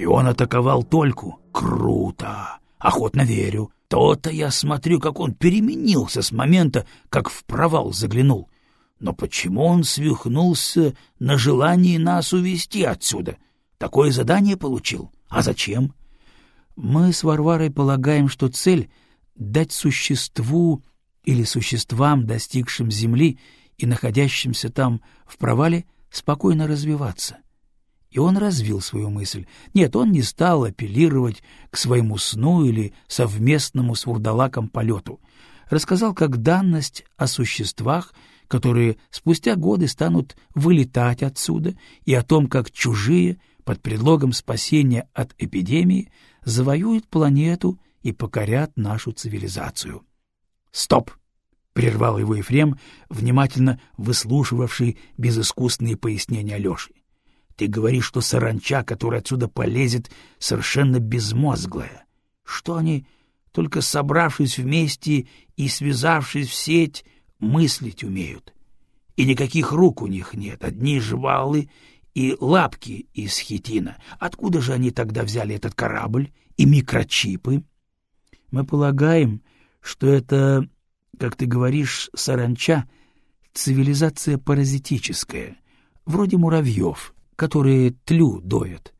И он атаковал Тольку? Круто! Охотно верю. То-то я смотрю, как он переменился с момента, как в провал заглянул. Но почему он свихнулся на желании нас увести отсюда? Такое задание получил. А зачем? Мы с Варварой полагаем, что цель — дать существу или существам, достигшим Земли и находящимся там в провале, спокойно развиваться. И он развил свою мысль. Нет, он не стал апеллировать к своему сну или совместному с вурдалаком полету. Рассказал как данность о существах, которые спустя годы станут вылетать отсюда, и о том, как чужие, под предлогом спасения от эпидемии, завоюют планету и покорят нашу цивилизацию. «Стоп!» — прервал его Ефрем, внимательно выслушивавший безыскусные пояснения Алеши. «Ты говоришь, что саранча, которая отсюда полезет, совершенно безмозглая. Что они, только собравшись вместе и связавшись в сеть, мыслить умеют? И никаких рук у них нет, одни жвалы и лапки из хитина. Откуда же они тогда взяли этот корабль и микрочипы? Мы полагаем, что это, как ты говоришь, саранча — цивилизация паразитическая, вроде муравьев, которые тлю доят.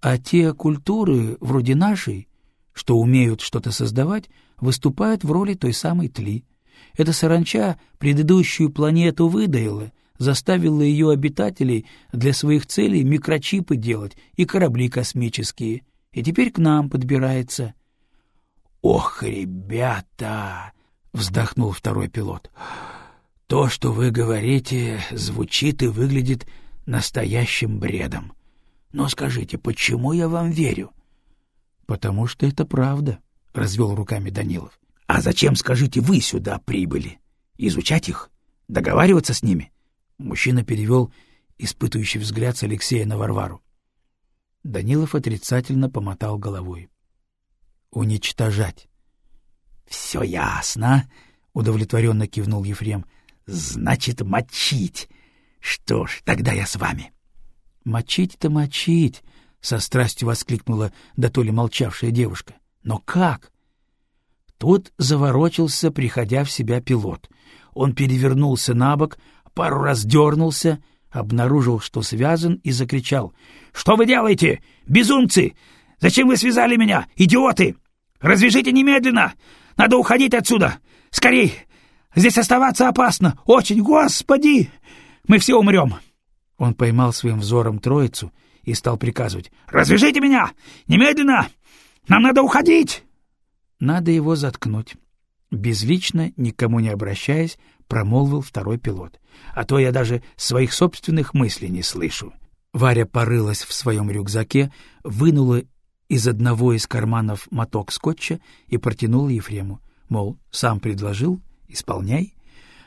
А те культуры, вроде нашей, что умеют что-то создавать, выступают в роли той самой тли. Эта саранча предыдущую планету выдаила, заставила ее обитателей для своих целей микрочипы делать и корабли космические, и теперь к нам подбирается — «Ох, ребята!» — вздохнул второй пилот. «То, что вы говорите, звучит и выглядит настоящим бредом. Но скажите, почему я вам верю?» «Потому что это правда», — развел руками Данилов. «А зачем, скажите, вы сюда прибыли? Изучать их? Договариваться с ними?» Мужчина перевел испытывающий взгляд с Алексея на Варвару. Данилов отрицательно помотал головой уничтожать. — Все ясно, — удовлетворенно кивнул Ефрем. — Значит, мочить. Что ж, тогда я с вами. — Мочить-то мочить, — со страстью воскликнула да то ли молчавшая девушка. — Но как? Тут заворочился, приходя в себя пилот. Он перевернулся на бок, пару раз дернулся, обнаружил, что связан, и закричал. — Что вы делаете, безумцы? Зачем вы связали меня, идиоты? Развяжите немедленно! Надо уходить отсюда! Скорей! Здесь оставаться опасно! Очень! Господи! Мы все умрем!» Он поймал своим взором троицу и стал приказывать. «Развяжите меня! Немедленно! Нам надо уходить!» «Надо его заткнуть». Безлично, никому не обращаясь, промолвил второй пилот. «А то я даже своих собственных мыслей не слышу». Варя порылась в своем рюкзаке, вынула из одного из карманов моток скотча и протянул Ефрему, мол, сам предложил, исполняй.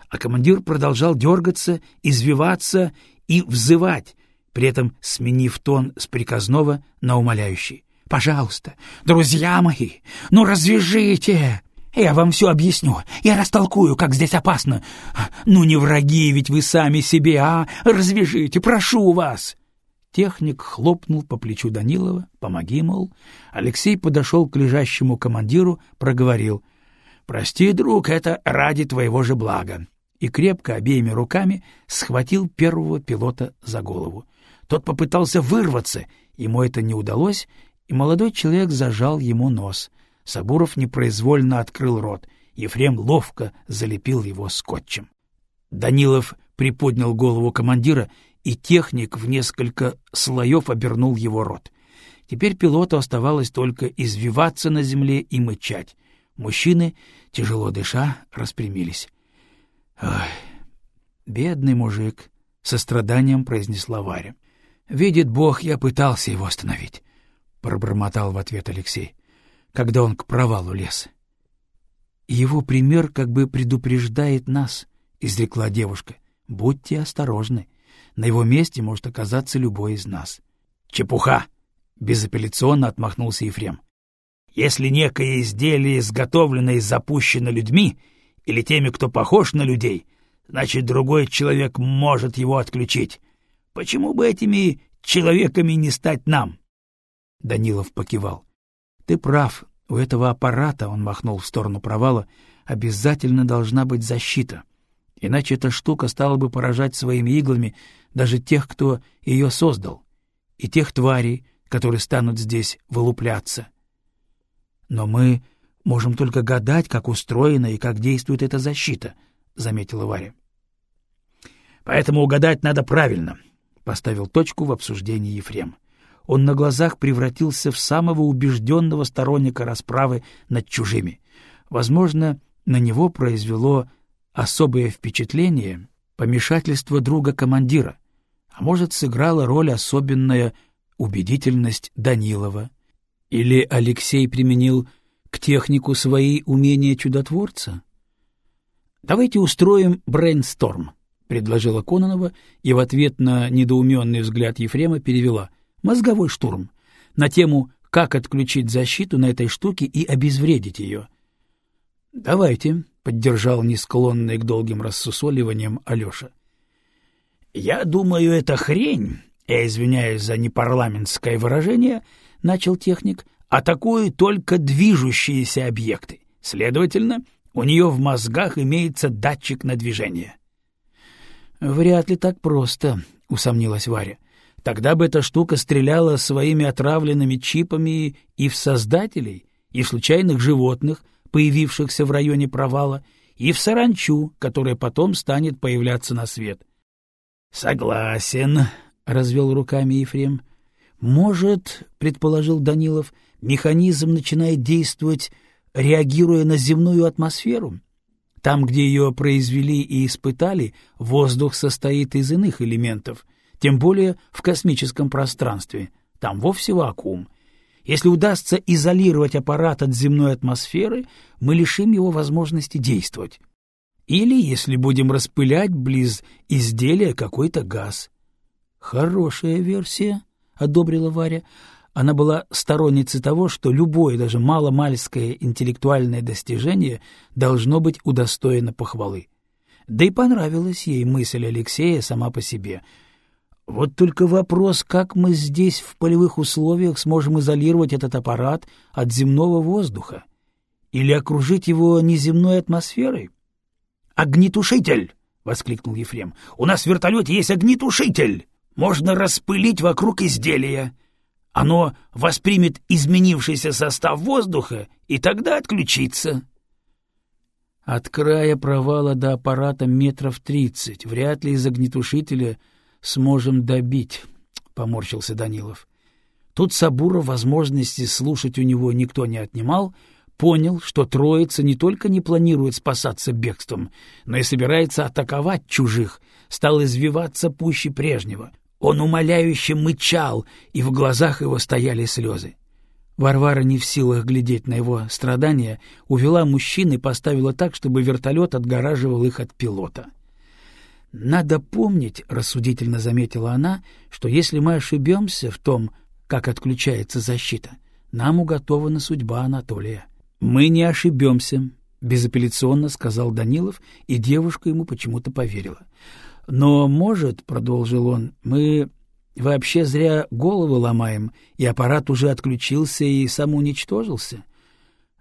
А командир продолжал дергаться, извиваться и взывать, при этом сменив тон с приказного на умоляющий. «Пожалуйста, друзья мои, ну развяжите!» Я вам все объясню. Я растолкую, как здесь опасно. Ну не враги ведь вы сами себе, а? Развяжите, прошу вас. Техник хлопнул по плечу Данилова, помоги, мол. Алексей подошел к лежащему командиру, проговорил. — Прости, друг, это ради твоего же блага. И крепко обеими руками схватил первого пилота за голову. Тот попытался вырваться, ему это не удалось, и молодой человек зажал ему нос. Сабуров непроизвольно открыл рот, Ефрем ловко залепил его скотчем. Данилов приподнял голову командира и техник в несколько слоев обернул его рот. Теперь пилоту оставалось только извиваться на земле и мычать. Мужчины, тяжело дыша, распрямились. — Ой, бедный мужик! — со страданием произнесла Варя. — Видит Бог, я пытался его остановить, — пробормотал в ответ Алексей, когда он к провалу лез. — Его пример как бы предупреждает нас, — изрекла девушка. — Будьте осторожны. — на его месте может оказаться любой из нас. — Чепуха! — безапелляционно отмахнулся Ефрем. — Если некое изделие изготовлено и запущено людьми или теми, кто похож на людей, значит, другой человек может его отключить. Почему бы этими человеками не стать нам? — Данилов покивал. — Ты прав, у этого аппарата, — он махнул в сторону провала, — обязательно должна быть защита. Иначе эта штука стала бы поражать своими иглами даже тех, кто ее создал, и тех тварей, которые станут здесь вылупляться. Но мы можем только гадать, как устроена и как действует эта защита, — заметила Варя. — Поэтому угадать надо правильно, — поставил точку в обсуждении Ефрем. Он на глазах превратился в самого убежденного сторонника расправы над чужими. Возможно, на него произвело особое впечатление помешательство друга командира, а может, сыграла роль особенная убедительность Данилова. Или Алексей применил к технику свои умения чудотворца? «Давайте устроим брейнсторм», — предложила Кононова и в ответ на недоуменный взгляд Ефрема перевела «мозговой штурм» на тему «как отключить защиту на этой штуке и обезвредить ее». «Давайте», — поддержал не склонный к долгим рассусоливаниям Алеша. «Я думаю, это хрень я извиняюсь за непарламентское выражение, — начал техник, — атакует только движущиеся объекты. Следовательно, у нее в мозгах имеется датчик на движение. — Вряд ли так просто, — усомнилась Варя. Тогда бы эта штука стреляла своими отравленными чипами и в создателей, и в случайных животных, появившихся в районе провала, и в саранчу, которая потом станет появляться на свет. — Согласен, развел руками Ефрем. Может, предположил Данилов, механизм начинает действовать, реагируя на земную атмосферу? Там, где ее произвели и испытали, воздух состоит из иных элементов, тем более в космическом пространстве. Там вовсе вакуум. Если удастся изолировать аппарат от земной атмосферы, мы лишим его возможности действовать. Или, если будем распылять близ изделия какой-то газ. Хорошая версия, одобрила Варя. Она была сторонницей того, что любое, даже маломальское интеллектуальное достижение должно быть удостоено похвалы. Да и понравилась ей мысль Алексея сама по себе. Вот только вопрос, как мы здесь в полевых условиях сможем изолировать этот аппарат от земного воздуха? Или окружить его неземной атмосферой? «Огнетушитель!» — воскликнул Ефрем. «У нас в вертолете есть огнетушитель!» можно распылить вокруг изделия. Оно воспримет изменившийся состав воздуха и тогда отключится. От края провала до аппарата метров тридцать. Вряд ли из огнетушителя сможем добить, — поморщился Данилов. Тут Сабуров возможности слушать у него никто не отнимал, понял, что троица не только не планирует спасаться бегством, но и собирается атаковать чужих, стал извиваться пуще прежнего. Он умоляюще мычал, и в глазах его стояли слезы. Варвара, не в силах глядеть на его страдания, увела мужчин и поставила так, чтобы вертолет отгораживал их от пилота. «Надо помнить», — рассудительно заметила она, — «что если мы ошибемся в том, как отключается защита, нам уготована судьба Анатолия». «Мы не ошибемся», — безапелляционно сказал Данилов, и девушка ему почему-то поверила. Но, может, — продолжил он, — мы вообще зря головы ломаем, и аппарат уже отключился и самоуничтожился,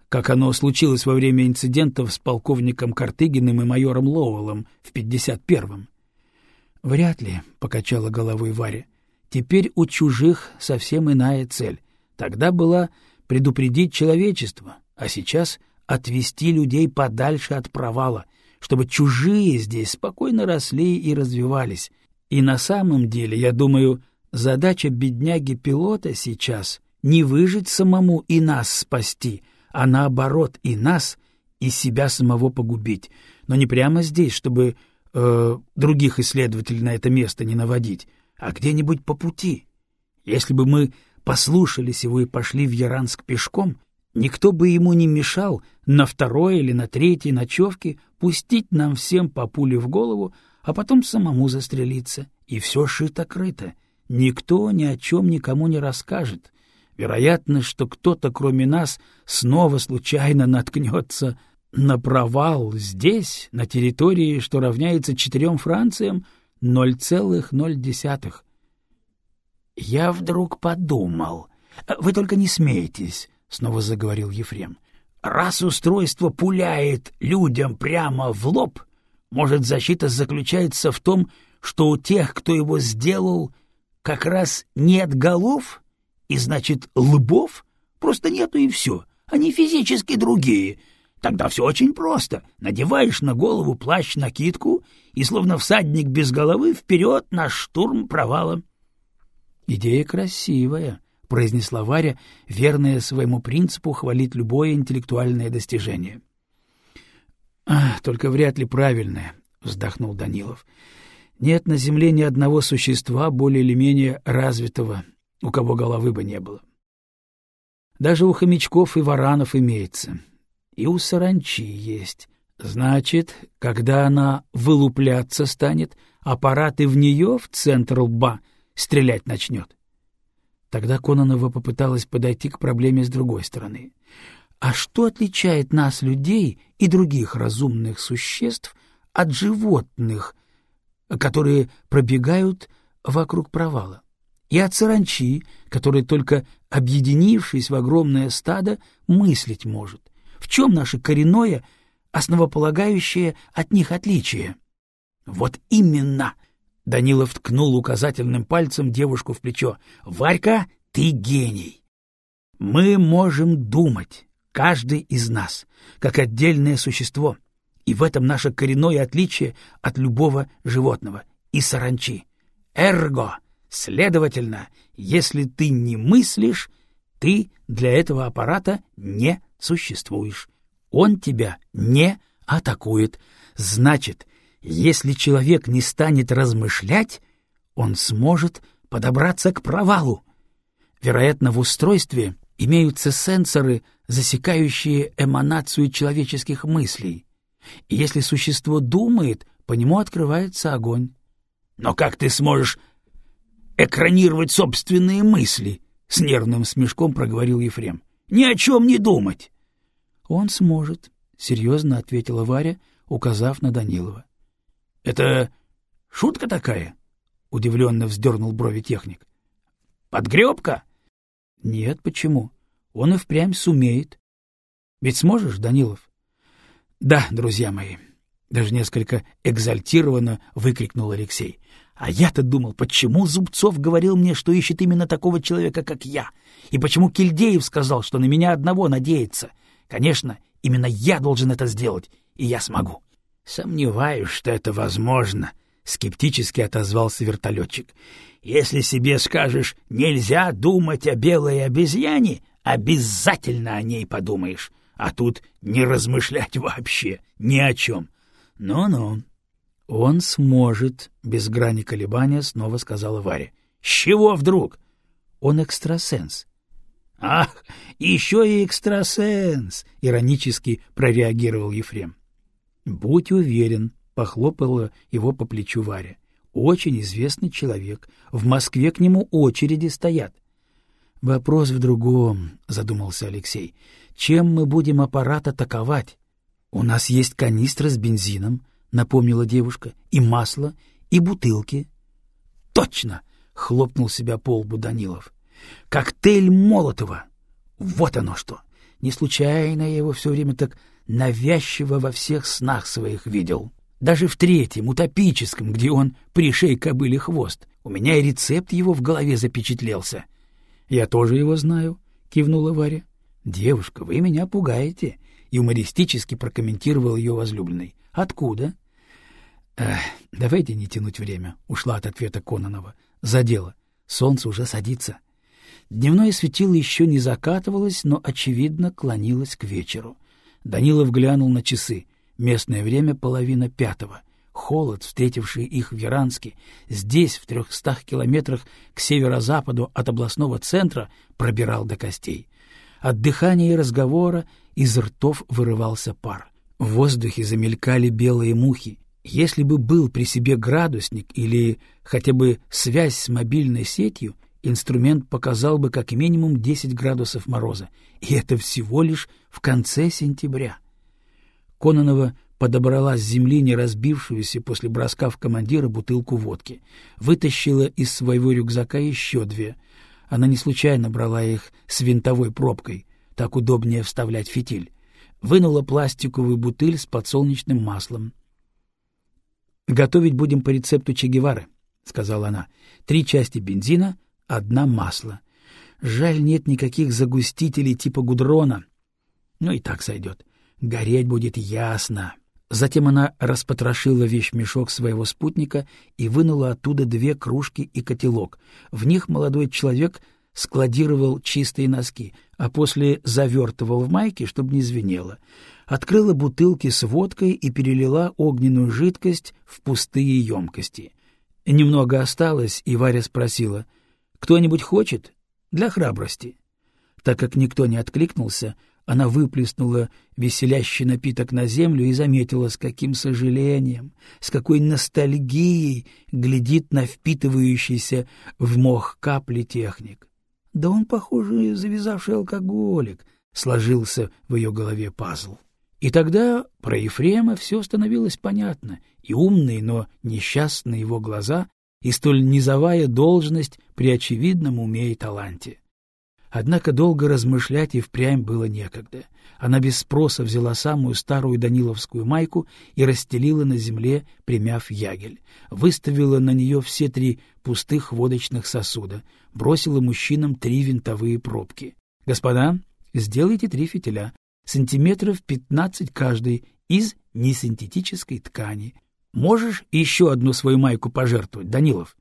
как оно случилось во время инцидентов с полковником Картыгиным и майором Лоуэллом в 51-м. — Вряд ли, — покачала головой Варя. — Теперь у чужих совсем иная цель. Тогда была предупредить человечество, а сейчас отвести людей подальше от провала — чтобы чужие здесь спокойно росли и развивались. И на самом деле, я думаю, задача бедняги-пилота сейчас не выжить самому и нас спасти, а наоборот и нас, и себя самого погубить. Но не прямо здесь, чтобы э, других исследователей на это место не наводить, а где-нибудь по пути. Если бы мы послушались его и пошли в Яранск пешком, Никто бы ему не мешал на второй или на третьей ночевке пустить нам всем по пуле в голову, а потом самому застрелиться. И все шито-крыто. Никто ни о чем никому не расскажет. Вероятно, что кто-то, кроме нас, снова случайно наткнется на провал здесь, на территории, что равняется четырем Франциям, ноль целых ноль десятых. Я вдруг подумал —— Вы только не смейтесь, — снова заговорил Ефрем. — Раз устройство пуляет людям прямо в лоб, может, защита заключается в том, что у тех, кто его сделал, как раз нет голов, и, значит, лбов просто нету и все. Они физически другие. Тогда все очень просто. Надеваешь на голову плащ-накидку и, словно всадник без головы, вперед на штурм провала. — Идея красивая, — произнесла Варя, верная своему принципу хвалить любое интеллектуальное достижение. — Только вряд ли правильное, — вздохнул Данилов. — Нет на земле ни одного существа более или менее развитого, у кого головы бы не было. Даже у хомячков и варанов имеется. И у саранчи есть. Значит, когда она вылупляться станет, аппарат и в нее, в центр лба, стрелять начнет. Тогда Кононова попыталась подойти к проблеме с другой стороны. А что отличает нас, людей и других разумных существ, от животных, которые пробегают вокруг провала? И от саранчи, которая только объединившись в огромное стадо, мыслить может. В чем наше коренное, основополагающее от них отличие? Вот именно! Данилов ткнул указательным пальцем девушку в плечо. «Варька, ты гений! Мы можем думать, каждый из нас, как отдельное существо, и в этом наше коренное отличие от любого животного и саранчи. Эрго! Следовательно, если ты не мыслишь, ты для этого аппарата не существуешь. Он тебя не атакует. Значит, если человек не станет размышлять, он сможет подобраться к провалу. Вероятно, в устройстве имеются сенсоры, засекающие эманацию человеческих мыслей. И если существо думает, по нему открывается огонь. Но как ты сможешь экранировать собственные мысли? — с нервным смешком проговорил Ефрем. — Ни о чем не думать. — Он сможет, — серьезно ответила Варя, указав на Данилова. — Это шутка такая? — удивленно вздернул брови техник. — Подгребка? — Нет, почему? Он и впрямь сумеет. Ведь сможешь, Данилов? — Да, друзья мои, — даже несколько экзальтированно выкрикнул Алексей. А я-то думал, почему Зубцов говорил мне, что ищет именно такого человека, как я, и почему Кильдеев сказал, что на меня одного надеется. Конечно, именно я должен это сделать, и я смогу. — Сомневаюсь, что это возможно, — скептически отозвался вертолетчик. — Если себе скажешь «нельзя думать о белой обезьяне», обязательно о ней подумаешь, а тут не размышлять вообще ни о чем. Ну-ну. — Он сможет, — без грани колебания снова сказала Варя. — С чего вдруг? — Он экстрасенс. — Ах, еще и экстрасенс! — иронически прореагировал Ефрем. — Будь уверен, — похлопала его по плечу Варя. — Очень известный человек. В Москве к нему очереди стоят. — Вопрос в другом, — задумался Алексей. — Чем мы будем аппарат атаковать? У нас есть канистра с бензином, —— напомнила девушка, — и масло, и бутылки. — Точно! — хлопнул себя по лбу Данилов. — Коктейль Молотова! Вот оно что! Не случайно я его все время так навязчиво во всех снах своих видел. Даже в третьем, утопическом, где он пришей кобыле хвост. У меня и рецепт его в голове запечатлелся. — Я тоже его знаю, — кивнула Варя. — Девушка, вы меня пугаете, — юмористически прокомментировал ее возлюбленный. Откуда? Эх, давайте не тянуть время, ушла от ответа Кононова. За дело. Солнце уже садится. Дневное светило еще не закатывалось, но, очевидно, клонилось к вечеру. Данилов глянул на часы. Местное время — половина пятого. Холод, встретивший их в Яранске, здесь, в трехстах километрах к северо-западу от областного центра, пробирал до костей. От дыхания и разговора из ртов вырывался пар. В воздухе замелькали белые мухи. Если бы был при себе градусник или хотя бы связь с мобильной сетью, инструмент показал бы как минимум 10 градусов мороза, и это всего лишь в конце сентября. Кононова подобрала с земли не разбившуюся после броска в командира бутылку водки, вытащила из своего рюкзака еще две. Она не случайно брала их с винтовой пробкой, так удобнее вставлять фитиль. Вынула пластиковую бутыль с подсолнечным маслом. «Готовить будем по рецепту Че Гевары», — сказала она. «Три части бензина, одна масло. Жаль, нет никаких загустителей типа гудрона. Ну и так сойдет. Гореть будет ясно». Затем она распотрошила вещмешок своего спутника и вынула оттуда две кружки и котелок. В них молодой человек складировал чистые носки, а после завертывал в майки, чтобы не звенело. Открыла бутылки с водкой и перелила огненную жидкость в пустые емкости. Немного осталось, и Варя спросила, «Кто-нибудь хочет? Для храбрости». Так как никто не откликнулся, она выплеснула веселящий напиток на землю и заметила, с каким сожалением, с какой ностальгией глядит на впитывающийся в мох капли техник. Да он, похоже, завязавший алкоголик, сложился в ее голове пазл. И тогда про Ефрема все становилось понятно, и умные, но несчастные его глаза, и столь низовая должность при очевидном уме и таланте. Однако долго размышлять и впрямь было некогда. Она без спроса взяла самую старую даниловскую майку и расстелила на земле, примяв ягель. Выставила на нее все три пустых водочных сосуда, бросила мужчинам три винтовые пробки. — Господа, сделайте три фитиля, сантиметров пятнадцать каждый, из несинтетической ткани. Можешь еще одну свою майку пожертвовать, Данилов?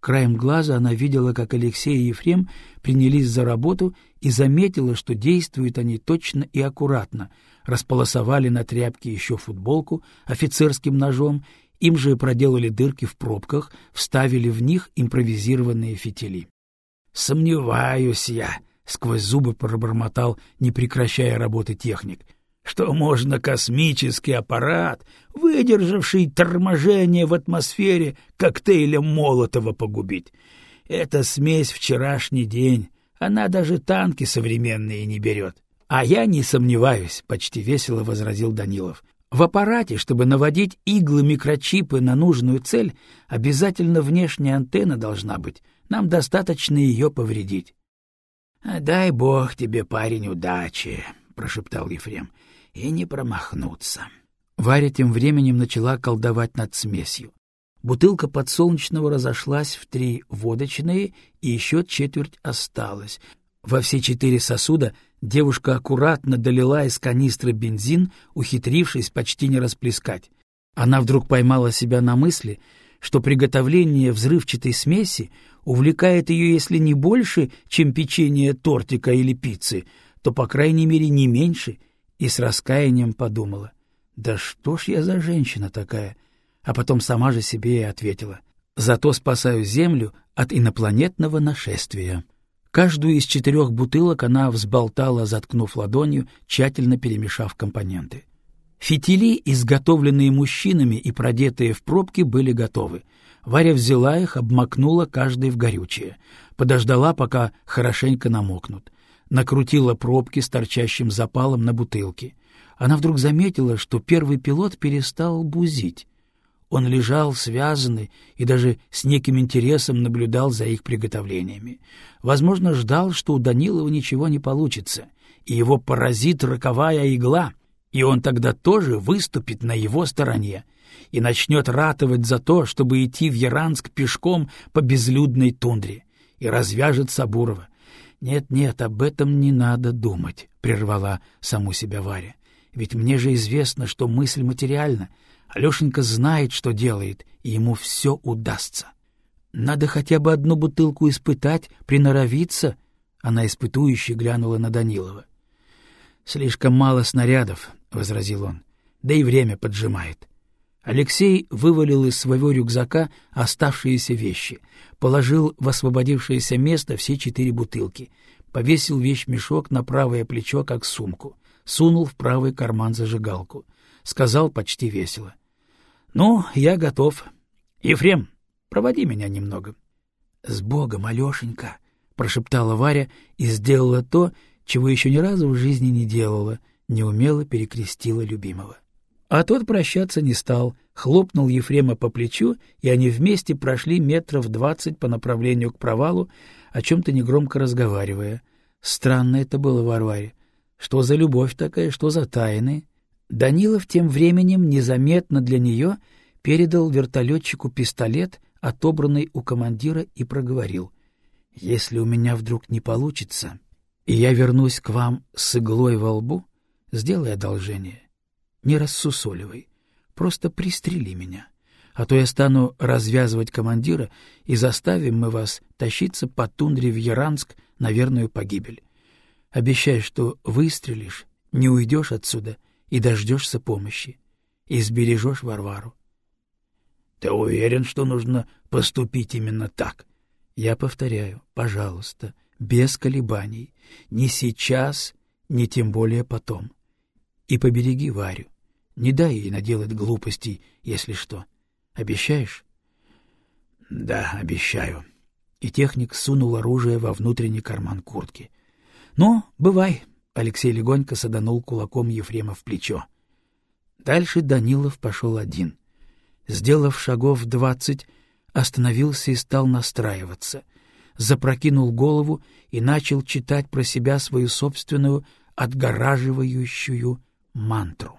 Краем глаза она видела, как Алексей и Ефрем принялись за работу и заметила, что действуют они точно и аккуратно. Располосовали на тряпке еще футболку офицерским ножом, им же проделали дырки в пробках, вставили в них импровизированные фитили. — Сомневаюсь я, — сквозь зубы пробормотал, не прекращая работы техник — что можно космический аппарат, выдержавший торможение в атмосфере коктейлем Молотова, погубить. Это смесь вчерашний день, она даже танки современные не берет. А я не сомневаюсь, — почти весело возразил Данилов. В аппарате, чтобы наводить иглы микрочипы на нужную цель, обязательно внешняя антенна должна быть. Нам достаточно ее повредить. — Дай бог тебе, парень, удачи, — прошептал Ефрем и не промахнуться. Варя тем временем начала колдовать над смесью. Бутылка подсолнечного разошлась в три водочные, и еще четверть осталась. Во все четыре сосуда девушка аккуратно долила из канистры бензин, ухитрившись почти не расплескать. Она вдруг поймала себя на мысли, что приготовление взрывчатой смеси увлекает ее, если не больше, чем печенье тортика или пиццы, то, по крайней мере, не меньше — и с раскаянием подумала, «Да что ж я за женщина такая?» А потом сама же себе и ответила, «Зато спасаю Землю от инопланетного нашествия». Каждую из четырех бутылок она взболтала, заткнув ладонью, тщательно перемешав компоненты. Фитили, изготовленные мужчинами и продетые в пробки, были готовы. Варя взяла их, обмакнула каждый в горючее. Подождала, пока хорошенько намокнут накрутила пробки с торчащим запалом на бутылке. Она вдруг заметила, что первый пилот перестал бузить. Он лежал связанный и даже с неким интересом наблюдал за их приготовлениями. Возможно, ждал, что у Данилова ничего не получится, и его поразит роковая игла, и он тогда тоже выступит на его стороне и начнет ратовать за то, чтобы идти в Яранск пешком по безлюдной тундре, и развяжет Сабурова, «Нет-нет, об этом не надо думать», — прервала саму себя Варя. «Ведь мне же известно, что мысль материальна. Алешенька знает, что делает, и ему все удастся. Надо хотя бы одну бутылку испытать, приноровиться». Она испытующе глянула на Данилова. «Слишком мало снарядов», — возразил он, — «да и время поджимает. Алексей вывалил из своего рюкзака оставшиеся вещи, положил в освободившееся место все четыре бутылки, повесил вещмешок на правое плечо, как сумку, сунул в правый карман зажигалку. Сказал почти весело. — Ну, я готов. Ефрем, проводи меня немного. — С Богом, Алешенька! — прошептала Варя и сделала то, чего еще ни разу в жизни не делала, неумело перекрестила любимого. А тот прощаться не стал, хлопнул Ефрема по плечу, и они вместе прошли метров двадцать по направлению к провалу, о чем-то негромко разговаривая. Странно это было Варваре. Что за любовь такая, что за тайны? Данилов тем временем незаметно для нее передал вертолетчику пистолет, отобранный у командира, и проговорил. — Если у меня вдруг не получится, и я вернусь к вам с иглой во лбу, сделай одолжение. Не рассусоливай, просто пристрели меня, а то я стану развязывать командира, и заставим мы вас тащиться по тундре в Яранск на верную погибель. Обещай, что выстрелишь, не уйдешь отсюда и дождешься помощи, и сбережешь Варвару. — Ты уверен, что нужно поступить именно так? Я повторяю, пожалуйста, без колебаний, ни сейчас, ни тем более потом. И побереги Варю. Не дай ей наделать глупостей, если что. Обещаешь? — Да, обещаю. И техник сунул оружие во внутренний карман куртки. — Ну, бывай, — Алексей легонько саданул кулаком Ефрема в плечо. Дальше Данилов пошел один. Сделав шагов двадцать, остановился и стал настраиваться. Запрокинул голову и начал читать про себя свою собственную отгораживающую мантру.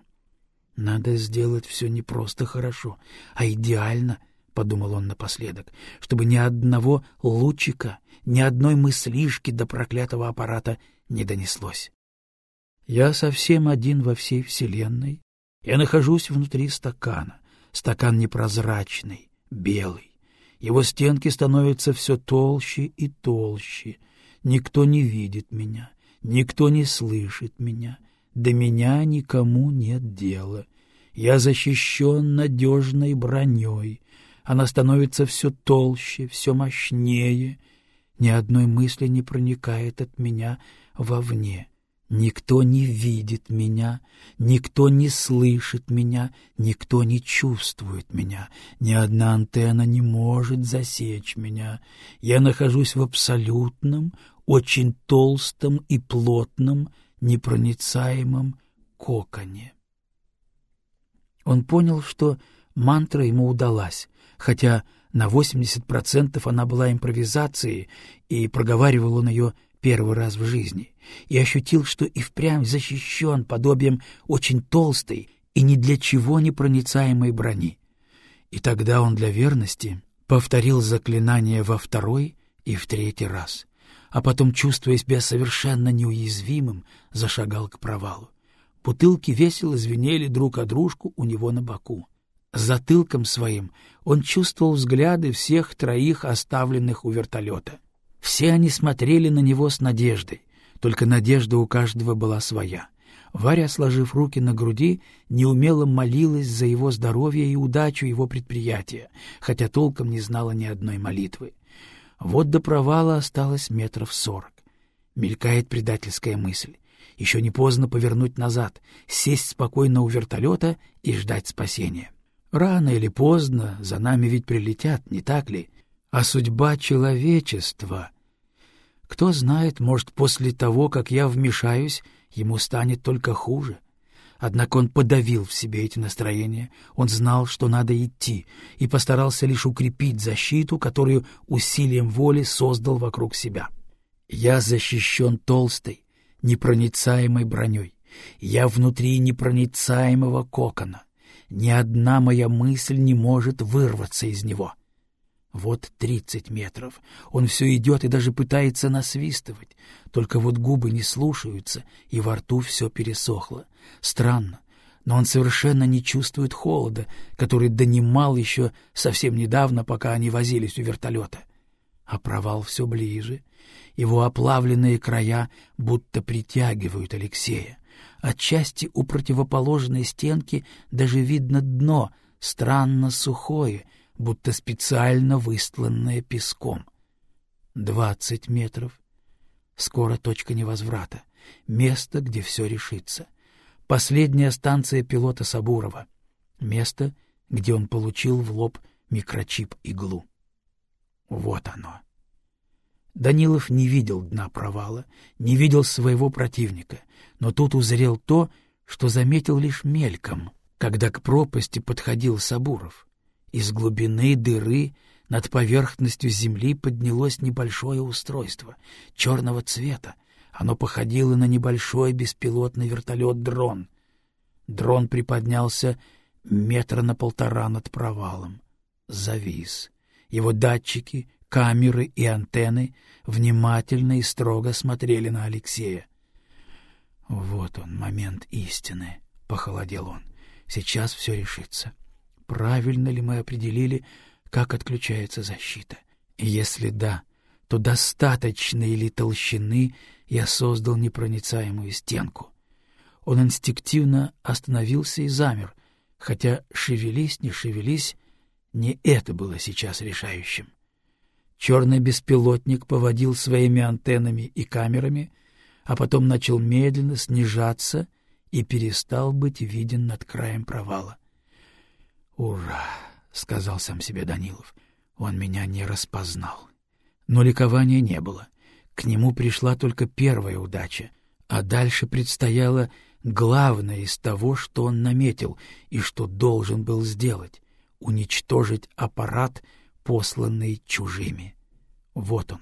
Надо сделать все не просто хорошо, а идеально, — подумал он напоследок, — чтобы ни одного лучика, ни одной мыслишки до проклятого аппарата не донеслось. Я совсем один во всей вселенной. Я нахожусь внутри стакана. Стакан непрозрачный, белый. Его стенки становятся все толще и толще. Никто не видит меня, никто не слышит меня — до меня никому нет дела. Я защищен надежной броней. Она становится все толще, все мощнее. Ни одной мысли не проникает от меня вовне. Никто не видит меня, никто не слышит меня, никто не чувствует меня, ни одна антенна не может засечь меня. Я нахожусь в абсолютном, очень толстом и плотном, непроницаемом коконе. Он понял, что мантра ему удалась, хотя на 80% она была импровизацией, и проговаривал он ее первый раз в жизни, и ощутил, что и впрямь защищен подобием очень толстой и ни для чего не проницаемой брони. И тогда он для верности повторил заклинание во второй и в третий раз, а потом, чувствуя себя совершенно неуязвимым, зашагал к провалу. Бутылки весело звенели друг о дружку у него на боку. Затылком своим он чувствовал взгляды всех троих оставленных у вертолета. Все они смотрели на него с надеждой, только надежда у каждого была своя. Варя, сложив руки на груди, неумело молилась за его здоровье и удачу его предприятия, хотя толком не знала ни одной молитвы. Вот до провала осталось метров сорок. Мелькает предательская мысль. Еще не поздно повернуть назад, сесть спокойно у вертолета и ждать спасения. Рано или поздно за нами ведь прилетят, не так ли? А судьба человечества... Кто знает, может, после того, как я вмешаюсь, ему станет только хуже. Однако он подавил в себе эти настроения, он знал, что надо идти, и постарался лишь укрепить защиту, которую усилием воли создал вокруг себя. Я защищен толстой, непроницаемой броней. Я внутри непроницаемого кокона. Ни одна моя мысль не может вырваться из него. Вот тридцать метров. Он все идет и даже пытается насвистывать. Только вот губы не слушаются, и во рту все пересохло. Странно, но он совершенно не чувствует холода, который донимал еще совсем недавно, пока они возились у вертолета. А провал все ближе. Его оплавленные края будто притягивают Алексея. Отчасти у противоположной стенки даже видно дно, странно сухое — будто специально выстланное песком. Двадцать метров. Скоро точка невозврата. Место, где все решится. Последняя станция пилота Сабурова. Место, где он получил в лоб микрочип-иглу. Вот оно. Данилов не видел дна провала, не видел своего противника, но тут узрел то, что заметил лишь мельком — когда к пропасти подходил Сабуров. Из глубины дыры над поверхностью земли поднялось небольшое устройство черного цвета. Оно походило на небольшой беспилотный вертолет-дрон. Дрон приподнялся метра на полтора над провалом. Завис. Его датчики, камеры и антенны внимательно и строго смотрели на Алексея. «Вот он, момент истины», — похолодел он. «Сейчас все решится. Правильно ли мы определили, как отключается защита? Если да, то достаточной ли толщины я создал непроницаемую стенку?» Он инстинктивно остановился и замер, хотя шевелись, не шевелись, не это было сейчас решающим. Черный беспилотник поводил своими антеннами и камерами, а потом начал медленно снижаться и перестал быть виден над краем провала. «Ура!» — сказал сам себе Данилов. «Он меня не распознал». Но ликования не было. К нему пришла только первая удача, а дальше предстояло главное из того, что он наметил и что должен был сделать — уничтожить аппарат, посланный чужими. Вот он,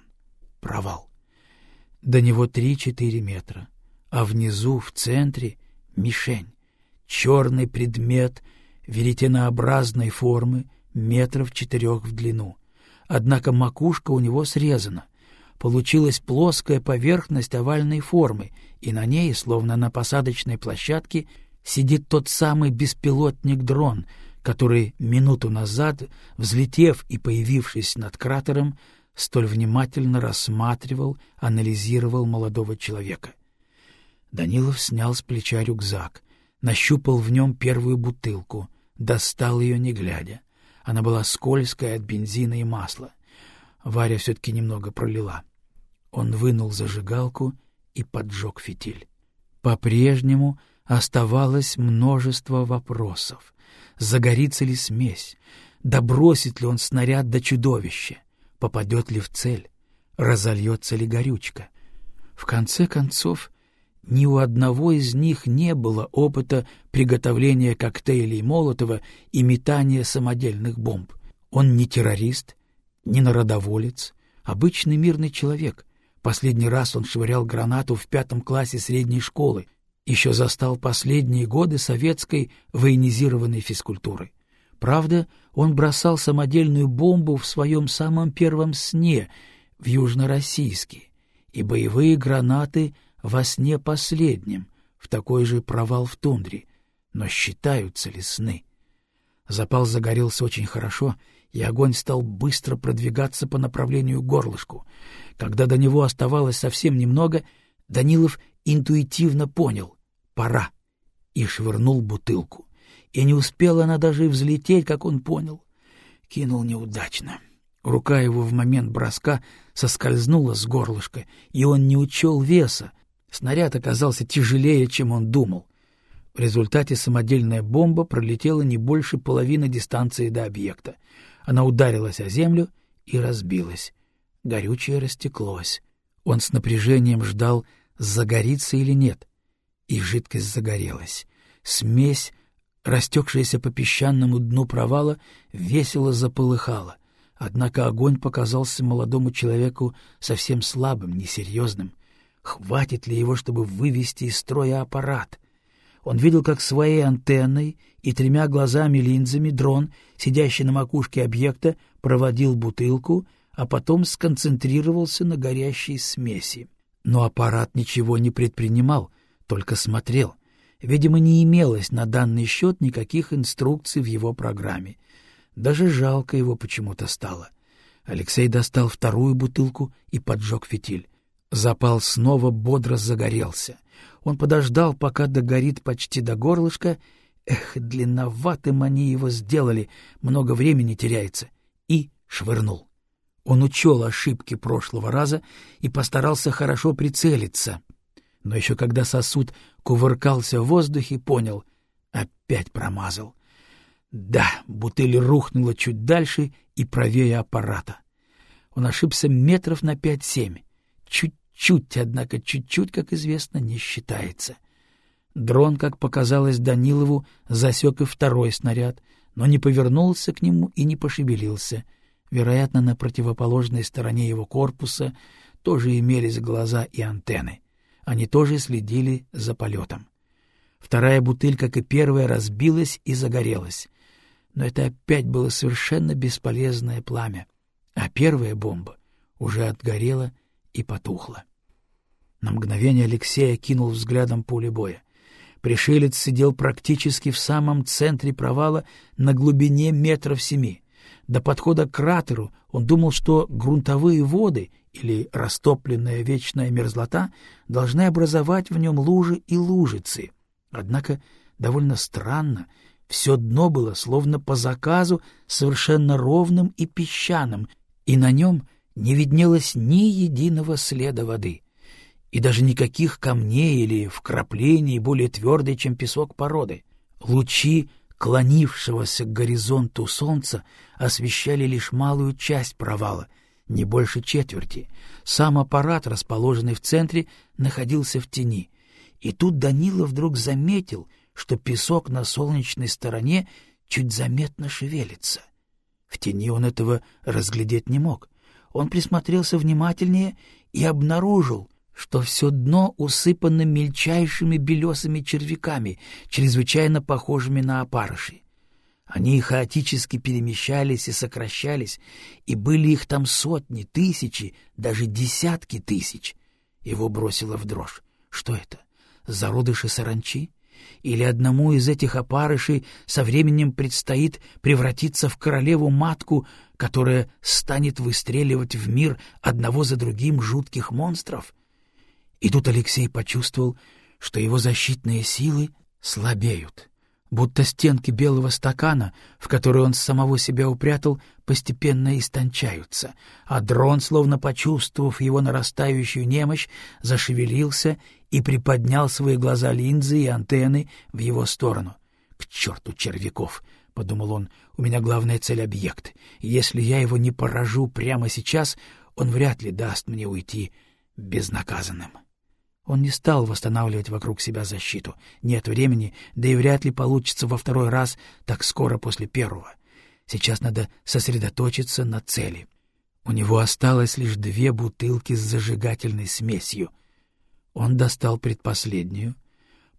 провал. До него три-четыре метра, а внизу, в центре, мишень, черный предмет веретенообразной формы, метров четырех в длину. Однако макушка у него срезана. Получилась плоская поверхность овальной формы, и на ней, словно на посадочной площадке, сидит тот самый беспилотник-дрон, который минуту назад, взлетев и появившись над кратером, столь внимательно рассматривал, анализировал молодого человека. Данилов снял с плеча рюкзак, нащупал в нем первую бутылку, достал ее не глядя. Она была скользкая от бензина и масла. Варя все-таки немного пролила. Он вынул зажигалку и поджег фитиль. По-прежнему оставалось множество вопросов. Загорится ли смесь? Добросит ли он снаряд до чудовища? попадет ли в цель, разольется ли горючка. В конце концов, ни у одного из них не было опыта приготовления коктейлей Молотова и метания самодельных бомб. Он не террорист, не народоволец, обычный мирный человек. Последний раз он швырял гранату в пятом классе средней школы, еще застал последние годы советской военизированной физкультуры. Правда, он бросал самодельную бомбу в своем самом первом сне в Южно-Российске, и боевые гранаты во сне последнем, в такой же провал в тундре. Но считаются ли сны? Запал загорелся очень хорошо, и огонь стал быстро продвигаться по направлению горлышку. Когда до него оставалось совсем немного, Данилов интуитивно понял — пора, и швырнул бутылку и не успела она даже взлететь, как он понял. Кинул неудачно. Рука его в момент броска соскользнула с горлышка, и он не учел веса. Снаряд оказался тяжелее, чем он думал. В результате самодельная бомба пролетела не больше половины дистанции до объекта. Она ударилась о землю и разбилась. Горючее растеклось. Он с напряжением ждал, загорится или нет. И жидкость загорелась. Смесь растекшаяся по песчаному дну провала, весело заполыхала. Однако огонь показался молодому человеку совсем слабым, несерьезным. Хватит ли его, чтобы вывести из строя аппарат? Он видел, как своей антенной и тремя глазами-линзами дрон, сидящий на макушке объекта, проводил бутылку, а потом сконцентрировался на горящей смеси. Но аппарат ничего не предпринимал, только смотрел. Видимо, не имелось на данный счет никаких инструкций в его программе. Даже жалко его почему-то стало. Алексей достал вторую бутылку и поджег фитиль. Запал снова бодро загорелся. Он подождал, пока догорит почти до горлышка. Эх, длинноватым они его сделали, много времени теряется. И швырнул. Он учел ошибки прошлого раза и постарался хорошо прицелиться но еще когда сосуд кувыркался в воздухе, понял — опять промазал. Да, бутыль рухнула чуть дальше и правее аппарата. Он ошибся метров на пять-семь. Чуть-чуть, однако чуть-чуть, как известно, не считается. Дрон, как показалось Данилову, засек и второй снаряд, но не повернулся к нему и не пошевелился. Вероятно, на противоположной стороне его корпуса тоже имелись глаза и антенны. Они тоже следили за полетом. Вторая бутыль, как и первая, разбилась и загорелась. Но это опять было совершенно бесполезное пламя, а первая бомба уже отгорела и потухла. На мгновение Алексей окинул взглядом поле боя. Пришелец сидел практически в самом центре провала на глубине метров семи. До подхода к кратеру он думал, что грунтовые воды или растопленная вечная мерзлота должны образовать в нем лужи и лужицы. Однако довольно странно, все дно было словно по заказу совершенно ровным и песчаным, и на нем не виднелось ни единого следа воды и даже никаких камней или вкраплений более твердой, чем песок породы. Лучи клонившегося к горизонту солнца освещали лишь малую часть провала, не больше четверти. Сам аппарат, расположенный в центре, находился в тени. И тут Данила вдруг заметил, что песок на солнечной стороне чуть заметно шевелится. В тени он этого разглядеть не мог. Он присмотрелся внимательнее и обнаружил, что все дно усыпано мельчайшими белесыми червяками, чрезвычайно похожими на опарыши. Они хаотически перемещались и сокращались, и были их там сотни, тысячи, даже десятки тысяч. Его бросило в дрожь. Что это? Зародыши саранчи? Или одному из этих опарышей со временем предстоит превратиться в королеву-матку, которая станет выстреливать в мир одного за другим жутких монстров? И тут Алексей почувствовал, что его защитные силы слабеют, будто стенки белого стакана, в который он самого себя упрятал, постепенно истончаются, а дрон, словно почувствовав его нарастающую немощь, зашевелился и приподнял свои глаза линзы и антенны в его сторону. «К черту червяков!» — подумал он, — «у меня главная цель — объект. Если я его не поражу прямо сейчас, он вряд ли даст мне уйти безнаказанным». Он не стал восстанавливать вокруг себя защиту. Нет времени, да и вряд ли получится во второй раз так скоро после первого. Сейчас надо сосредоточиться на цели. У него осталось лишь две бутылки с зажигательной смесью. Он достал предпоследнюю,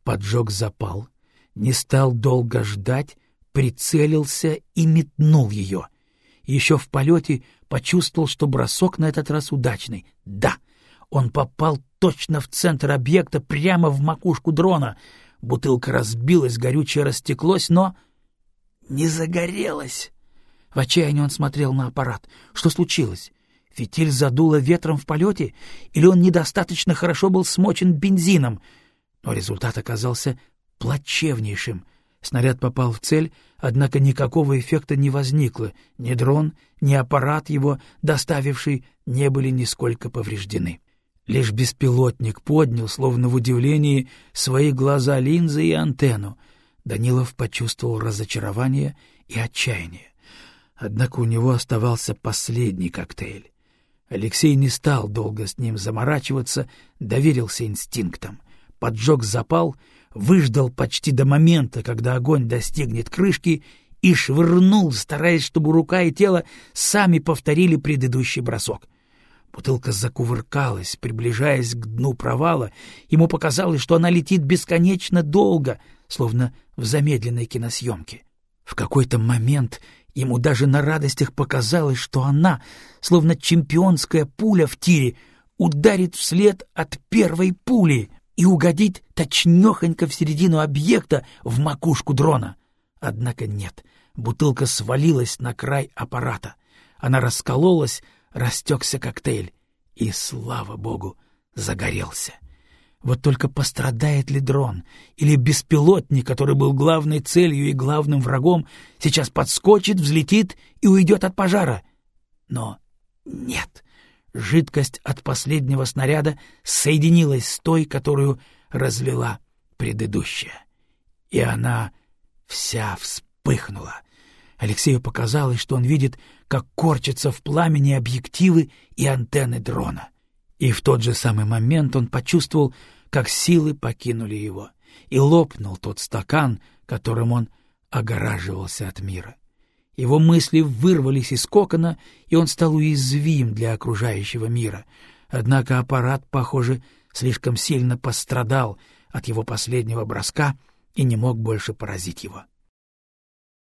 поджег запал, не стал долго ждать, прицелился и метнул ее. Еще в полете почувствовал, что бросок на этот раз удачный. Да, он попал точно в центр объекта, прямо в макушку дрона. Бутылка разбилась, горючее растеклось, но не загорелась. В отчаянии он смотрел на аппарат. Что случилось? Фитиль задуло ветром в полете? Или он недостаточно хорошо был смочен бензином? Но результат оказался плачевнейшим. Снаряд попал в цель, однако никакого эффекта не возникло. Ни дрон, ни аппарат его, доставивший, не были нисколько повреждены. Лишь беспилотник поднял, словно в удивлении, свои глаза линзы и антенну. Данилов почувствовал разочарование и отчаяние. Однако у него оставался последний коктейль. Алексей не стал долго с ним заморачиваться, доверился инстинктам. Поджег запал, выждал почти до момента, когда огонь достигнет крышки, и швырнул, стараясь, чтобы рука и тело сами повторили предыдущий бросок. Бутылка закувыркалась, приближаясь к дну провала. Ему показалось, что она летит бесконечно долго, словно в замедленной киносъемке. В какой-то момент ему даже на радостях показалось, что она, словно чемпионская пуля в тире, ударит вслед от первой пули и угодит точнёхонько в середину объекта в макушку дрона. Однако нет, бутылка свалилась на край аппарата. Она раскололась, растекся коктейль и, слава богу, загорелся. Вот только пострадает ли дрон или беспилотник, который был главной целью и главным врагом, сейчас подскочит, взлетит и уйдет от пожара? Но нет. Жидкость от последнего снаряда соединилась с той, которую разлила предыдущая. И она вся вспыхнула. Алексею показалось, что он видит как корчатся в пламени объективы и антенны дрона. И в тот же самый момент он почувствовал, как силы покинули его. и лопнул тот стакан, которым он огораживался от мира. Его мысли вырвались из кокона, и он стал уязвим для окружающего мира. Однако аппарат, похоже, слишком сильно пострадал от его последнего броска и не мог больше поразить его.